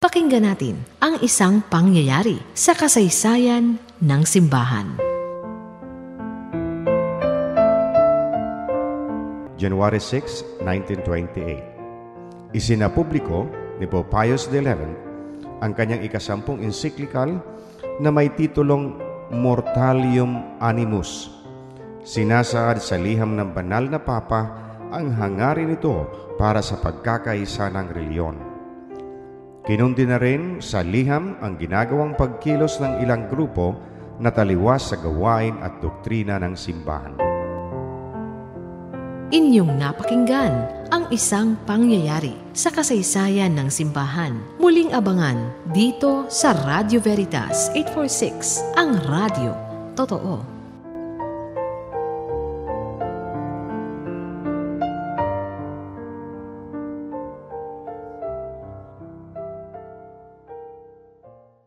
Pakinggan natin ang isang pangyayari sa kasaysayan ng simbahan. January 6, 1928. Isinapubliko ni Pope Pius XI ang kanyang ikasampung encyclical na may titulong Mortalium Animus. Sinasaad sa liham ng banal na papa ang hangarin nito para sa pagkakaisa ng reliyon. Kinundi na rin sa liham ang ginagawang pagkilos ng ilang grupo na taliwas sa gawain at doktrina ng simbahan. Inyong napakinggan ang isang pangyayari sa kasaysayan ng simbahan. Muling abangan dito sa Radio Veritas 846, ang radio. Totoo.